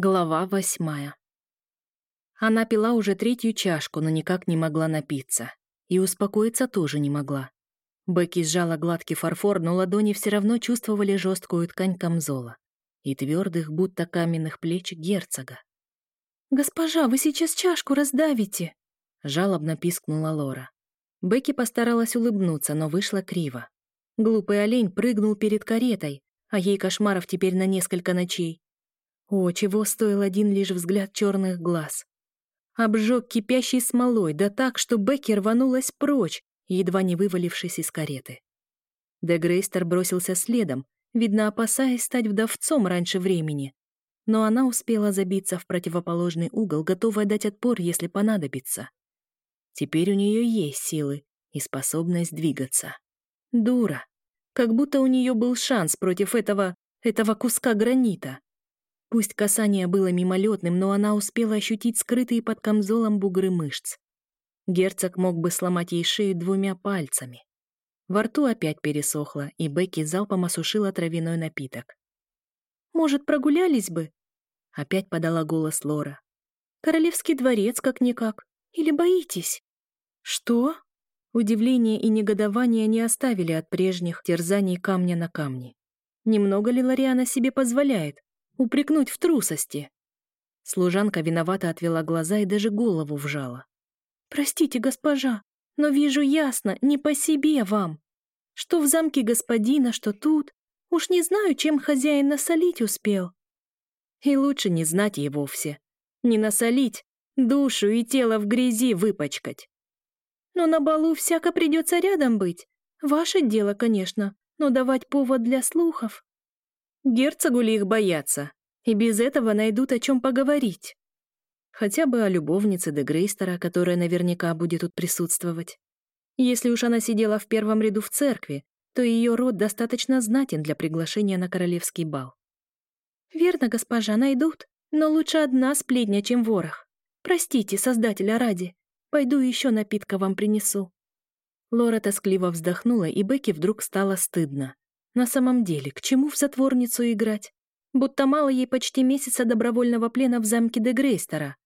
Глава восьмая. Она пила уже третью чашку, но никак не могла напиться. И успокоиться тоже не могла. Бекки сжала гладкий фарфор, но ладони все равно чувствовали жесткую ткань камзола и твердых, будто каменных плеч герцога. «Госпожа, вы сейчас чашку раздавите!» — жалобно пискнула Лора. Бекки постаралась улыбнуться, но вышла криво. Глупый олень прыгнул перед каретой, а ей кошмаров теперь на несколько ночей. О, чего стоил один лишь взгляд черных глаз. Обжег кипящей смолой, да так, что Бекки рванулась прочь, едва не вывалившись из кареты. Дегрейстер бросился следом, видно, опасаясь стать вдовцом раньше времени. Но она успела забиться в противоположный угол, готовая дать отпор, если понадобится. Теперь у нее есть силы и способность двигаться. Дура. Как будто у нее был шанс против этого... этого куска гранита. Пусть касание было мимолетным, но она успела ощутить скрытые под камзолом бугры мышц. Герцог мог бы сломать ей шею двумя пальцами. Во рту опять пересохло, и Бекки залпом осушила травяной напиток. «Может, прогулялись бы?» — опять подала голос Лора. «Королевский дворец, как-никак. Или боитесь?» «Что?» Удивление и негодование не оставили от прежних терзаний камня на камне. Немного ли Лориана себе позволяет? упрекнуть в трусости. Служанка виновато отвела глаза и даже голову вжала. «Простите, госпожа, но вижу ясно, не по себе вам. Что в замке господина, что тут. Уж не знаю, чем хозяин насолить успел». И лучше не знать ей вовсе. Не насолить, душу и тело в грязи выпачкать. Но на балу всяко придется рядом быть. Ваше дело, конечно, но давать повод для слухов. Герцогули их бояться? И без этого найдут о чем поговорить. Хотя бы о любовнице де Грейстера, которая наверняка будет тут присутствовать. Если уж она сидела в первом ряду в церкви, то ее род достаточно знатен для приглашения на королевский бал. «Верно, госпожа, найдут, но лучше одна сплетня, чем ворох. Простите, создателя ради. Пойду еще напитка вам принесу». Лора тоскливо вздохнула, и Бекки вдруг стало стыдно. На самом деле, к чему в затворницу играть? Будто мало ей почти месяца добровольного плена в замке де Грейстера.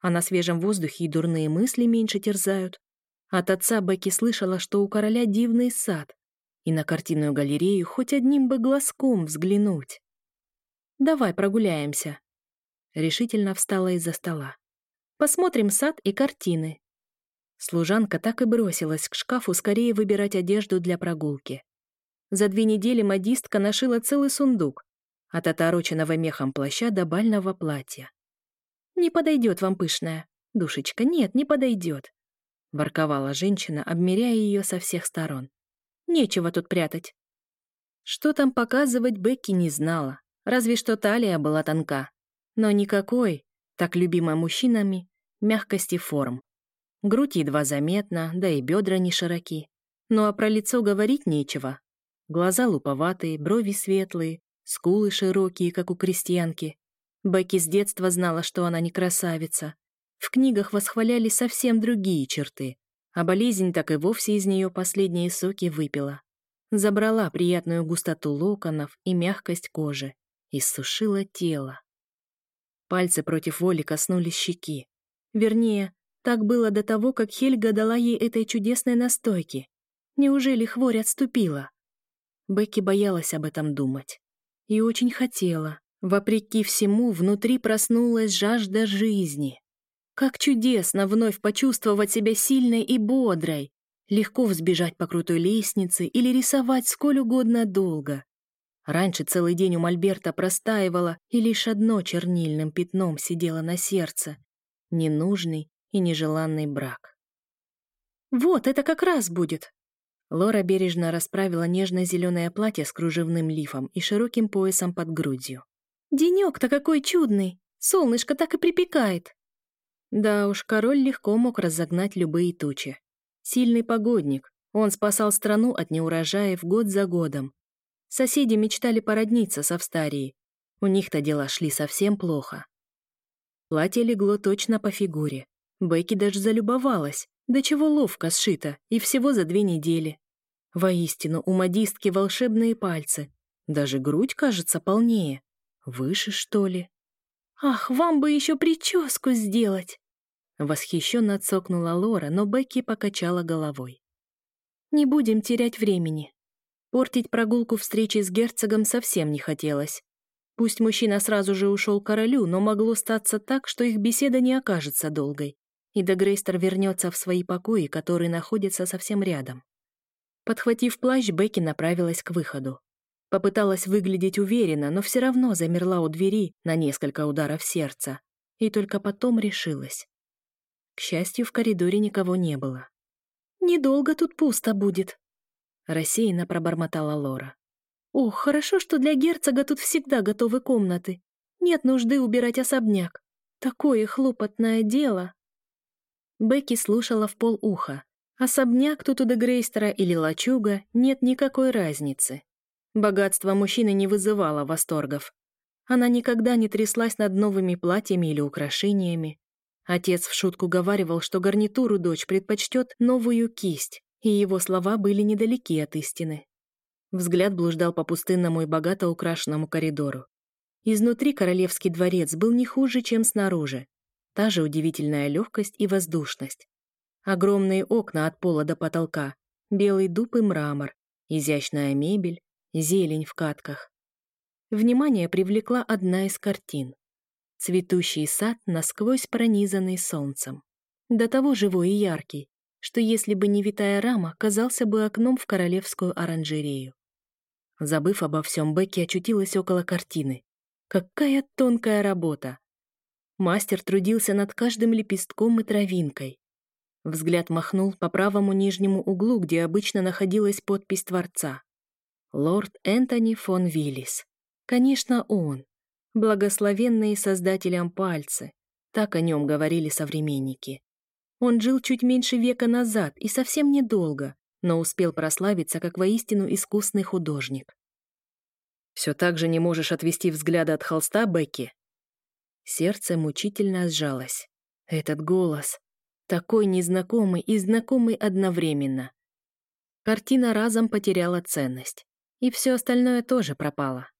А на свежем воздухе и дурные мысли меньше терзают. От отца Бекки слышала, что у короля дивный сад, и на картинную галерею хоть одним бы глазком взглянуть. «Давай прогуляемся», — решительно встала из-за стола. «Посмотрим сад и картины». Служанка так и бросилась к шкафу скорее выбирать одежду для прогулки. За две недели модистка нашила целый сундук от отороченного мехом плаща до бального платья. «Не подойдет вам пышная. Душечка, нет, не подойдет», — ворковала женщина, обмеряя ее со всех сторон. «Нечего тут прятать». Что там показывать, Бекки не знала, разве что талия была тонка. Но никакой, так любимой мужчинами, мягкости форм. Грудь едва заметна, да и бедра не широки. Ну а про лицо говорить нечего, глаза луповатые, брови светлые, скулы широкие, как у крестьянки. Бекки с детства знала, что она не красавица. В книгах восхваляли совсем другие черты, а болезнь так и вовсе из нее последние соки выпила. Забрала приятную густоту локонов и мягкость кожи, иссушила тело. Пальцы против воли коснулись щеки. Вернее, так было до того, как Хельга дала ей этой чудесной настойки. Неужели хворь отступила? Бекки боялась об этом думать. И очень хотела. Вопреки всему, внутри проснулась жажда жизни. Как чудесно вновь почувствовать себя сильной и бодрой, легко взбежать по крутой лестнице или рисовать сколь угодно долго. Раньше целый день у Мольберта простаивала, и лишь одно чернильным пятном сидело на сердце — ненужный и нежеланный брак. «Вот, это как раз будет!» Лора бережно расправила нежно-зеленое платье с кружевным лифом и широким поясом под грудью. «Денек-то какой чудный! Солнышко так и припекает!» Да уж, король легко мог разогнать любые тучи. Сильный погодник, он спасал страну от неурожаев год за годом. Соседи мечтали породниться со Австарией. У них-то дела шли совсем плохо. Платье легло точно по фигуре. Бекки даже залюбовалась. Да чего ловко сшито, и всего за две недели. Воистину, у модистки волшебные пальцы. Даже грудь кажется полнее. Выше, что ли? «Ах, вам бы еще прическу сделать!» Восхищенно отсокнула Лора, но Бекки покачала головой. «Не будем терять времени. Портить прогулку встречи с герцогом совсем не хотелось. Пусть мужчина сразу же ушел к королю, но могло статься так, что их беседа не окажется долгой, и Дегрейстер вернется в свои покои, которые находятся совсем рядом. Подхватив плащ, Бекки направилась к выходу. Попыталась выглядеть уверенно, но все равно замерла у двери на несколько ударов сердца. И только потом решилась. К счастью, в коридоре никого не было. «Недолго тут пусто будет», — рассеянно пробормотала Лора. «Ох, хорошо, что для герцога тут всегда готовы комнаты. Нет нужды убирать особняк. Такое хлопотное дело!» Бекки слушала в пол уха. Особняк тут у Дегрейстера или лачуга нет никакой разницы. Богатство мужчины не вызывало восторгов. Она никогда не тряслась над новыми платьями или украшениями. Отец в шутку говаривал, что гарнитуру дочь предпочтет новую кисть, и его слова были недалеки от истины. Взгляд блуждал по пустынному и богато украшенному коридору. Изнутри королевский дворец был не хуже, чем снаружи. Та же удивительная легкость и воздушность. Огромные окна от пола до потолка, белый дуб и мрамор, изящная мебель, зелень в катках. Внимание привлекла одна из картин. Цветущий сад, насквозь пронизанный солнцем. До того живой и яркий, что если бы не витая рама, казался бы окном в королевскую оранжерею. Забыв обо всем, Бекки очутилась около картины. Какая тонкая работа! Мастер трудился над каждым лепестком и травинкой. Взгляд махнул по правому нижнему углу, где обычно находилась подпись Творца. Лорд Энтони фон Виллис. Конечно, он. Благословенные создателем пальцы. Так о нем говорили современники. Он жил чуть меньше века назад и совсем недолго, но успел прославиться как воистину искусный художник. «Все так же не можешь отвести взгляда от холста, Бекки?» Сердце мучительно сжалось. Этот голос такой незнакомый и знакомый одновременно. Картина разом потеряла ценность. И все остальное тоже пропало.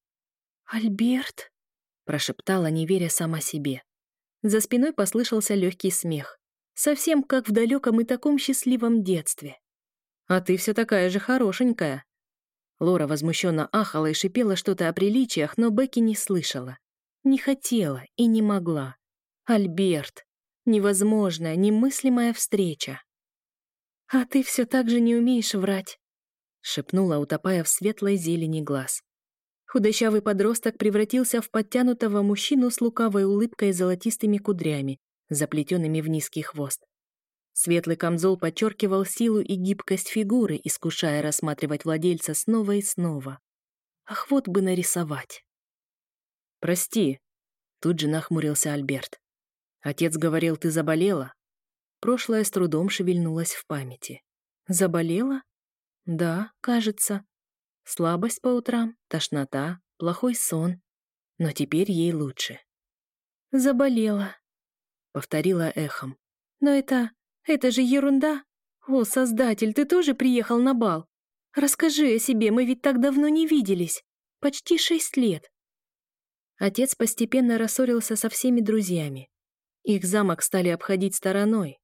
«Альберт?» — прошептала, не веря сама себе. За спиной послышался легкий смех. Совсем как в далеком и таком счастливом детстве. «А ты все такая же хорошенькая!» Лора возмущенно ахала и шипела что-то о приличиях, но Бекки не слышала. Не хотела и не могла. «Альберт!» невозможная, немыслимая встреча. «А ты все так же не умеешь врать», — шепнула, утопая в светлой зелени глаз. Худощавый подросток превратился в подтянутого мужчину с лукавой улыбкой и золотистыми кудрями, заплетенными в низкий хвост. Светлый камзол подчеркивал силу и гибкость фигуры, искушая рассматривать владельца снова и снова. Ах, вот бы нарисовать. «Прости», — тут же нахмурился Альберт. Отец говорил, ты заболела. Прошлое с трудом шевельнулось в памяти. Заболела? Да, кажется. Слабость по утрам, тошнота, плохой сон. Но теперь ей лучше. Заболела, повторила эхом. Но это... это же ерунда. О, создатель, ты тоже приехал на бал. Расскажи о себе, мы ведь так давно не виделись. Почти шесть лет. Отец постепенно рассорился со всеми друзьями, их замок стали обходить стороной.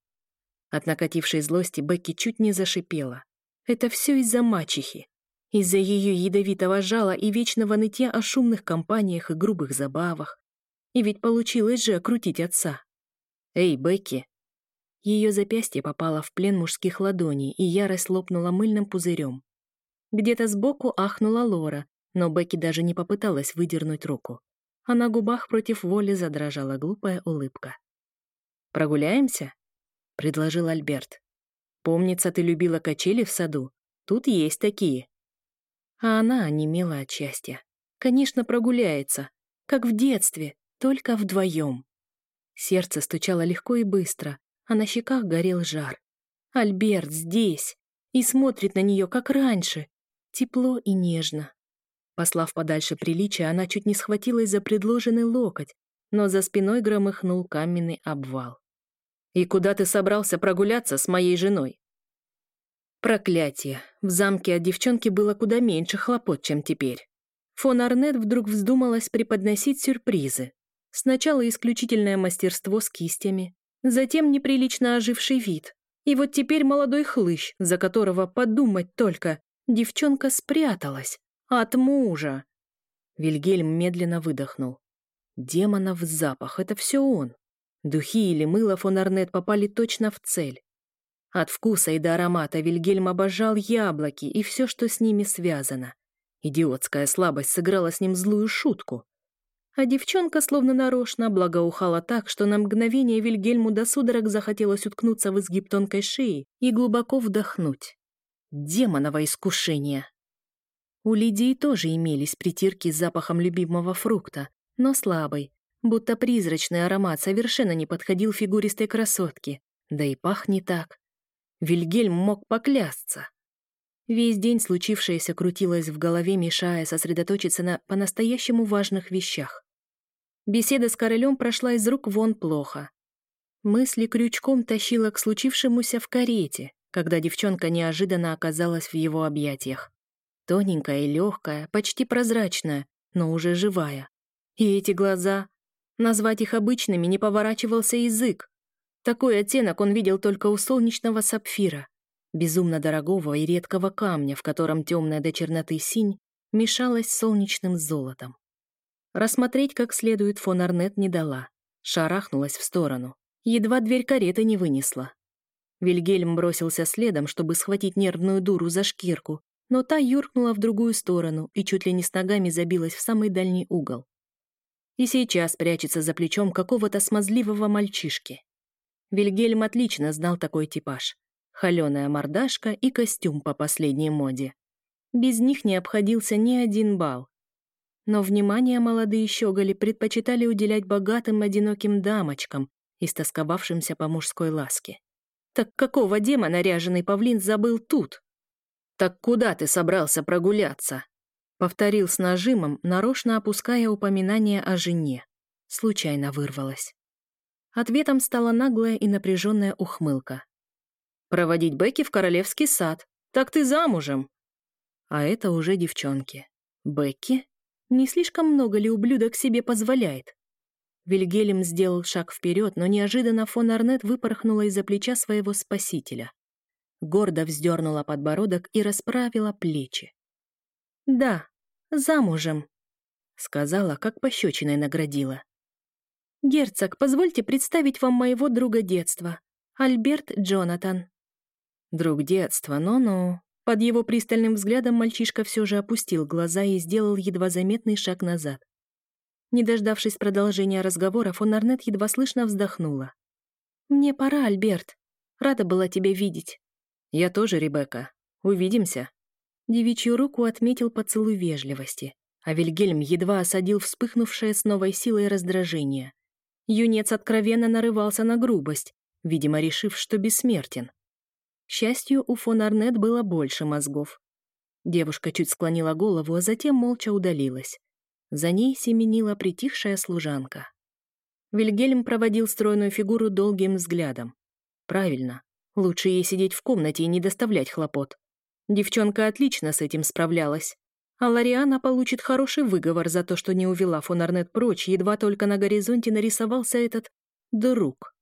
От накатившей злости Бекки чуть не зашипела. Это все из-за мачехи. Из-за ее ядовитого жала и вечного нытья о шумных компаниях и грубых забавах. И ведь получилось же окрутить отца. «Эй, Бекки!» Ее запястье попало в плен мужских ладоней, и ярость лопнула мыльным пузырем. Где-то сбоку ахнула Лора, но Бекки даже не попыталась выдернуть руку а на губах против воли задрожала глупая улыбка. Прогуляемся?» — предложил Альберт. «Помнится, ты любила качели в саду. Тут есть такие». А она онемела от счастья. Конечно, прогуляется. Как в детстве, только вдвоем. Сердце стучало легко и быстро, а на щеках горел жар. Альберт здесь и смотрит на нее, как раньше, тепло и нежно. Послав подальше приличие, она чуть не схватилась за предложенный локоть, но за спиной громыхнул каменный обвал. «И куда ты собрался прогуляться с моей женой?» Проклятие! В замке от девчонки было куда меньше хлопот, чем теперь. Фон Арнет вдруг вздумалась преподносить сюрпризы. Сначала исключительное мастерство с кистями, затем неприлично оживший вид. И вот теперь молодой хлыщ, за которого подумать только, девчонка спряталась. От мужа! Вильгельм медленно выдохнул. Демонов запах — это все он. Духи или мыло Фонарнет попали точно в цель. От вкуса и до аромата Вильгельм обожал яблоки и все, что с ними связано. Идиотская слабость сыграла с ним злую шутку. А девчонка словно нарочно благоухала так, что на мгновение Вильгельму до судорог захотелось уткнуться в изгиб тонкой шеи и глубоко вдохнуть. Демоново искушение. У Лидии тоже имелись притирки с запахом любимого фрукта, но слабый, будто призрачный аромат совершенно не подходил фигуристой красотке, да и пах не так. Вильгельм мог поклясться. Весь день случившееся крутилось в голове, мешая сосредоточиться на по-настоящему важных вещах. Беседа с королем прошла из рук вон плохо. Мысли крючком тащила к случившемуся в карете, когда девчонка неожиданно оказалась в его объятиях. Тоненькая и легкая, почти прозрачная, но уже живая. И эти глаза. Назвать их обычными не поворачивался язык. Такой оттенок он видел только у солнечного сапфира, безумно дорогого и редкого камня, в котором темная до черноты синь мешалась с солнечным золотом. Рассмотреть как следует фон Арнет не дала. Шарахнулась в сторону. Едва дверь кареты не вынесла. Вильгельм бросился следом, чтобы схватить нервную дуру за шкирку, но та юркнула в другую сторону и чуть ли не с ногами забилась в самый дальний угол и сейчас прячется за плечом какого-то смазливого мальчишки. Вильгельм отлично знал такой типаж. Холёная мордашка и костюм по последней моде. Без них не обходился ни один бал. Но внимание молодые щеголи предпочитали уделять богатым одиноким дамочкам, истосковавшимся по мужской ласке. Так какого демона ряженый павлин забыл тут? «Так куда ты собрался прогуляться?» Повторил с нажимом, нарочно опуская упоминание о жене. Случайно вырвалось Ответом стала наглая и напряженная ухмылка. «Проводить Бекки в королевский сад. Так ты замужем!» А это уже девчонки. «Бекки? Не слишком много ли ублюдок себе позволяет?» Вильгелем сделал шаг вперед, но неожиданно фон Арнет выпорхнула из-за плеча своего спасителя. Гордо вздернула подбородок и расправила плечи. «Да, замужем», — сказала, как пощечиной наградила. «Герцог, позвольте представить вам моего друга детства, Альберт Джонатан». Друг детства, но-но. Под его пристальным взглядом мальчишка все же опустил глаза и сделал едва заметный шаг назад. Не дождавшись продолжения разговора, фон Арнет едва слышно вздохнула. «Мне пора, Альберт. Рада была тебя видеть». «Я тоже, Ребекка. Увидимся». Девичью руку отметил поцелуй вежливости, а Вильгельм едва осадил вспыхнувшее с новой силой раздражение. Юнец откровенно нарывался на грубость, видимо, решив, что бессмертен. К счастью, у фон Арнет было больше мозгов. Девушка чуть склонила голову, а затем молча удалилась. За ней семенила притихшая служанка. Вильгельм проводил стройную фигуру долгим взглядом. Правильно, лучше ей сидеть в комнате и не доставлять хлопот. Девчонка отлично с этим справлялась. А Лариана получит хороший выговор за то, что не увела Фонарнет прочь, едва только на горизонте нарисовался этот «друг».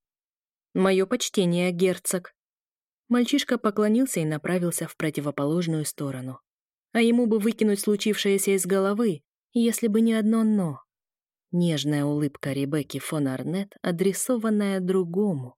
«Мое почтение, герцог». Мальчишка поклонился и направился в противоположную сторону. А ему бы выкинуть случившееся из головы, если бы не одно «но». Нежная улыбка Ребекки фон Арнет, адресованная другому.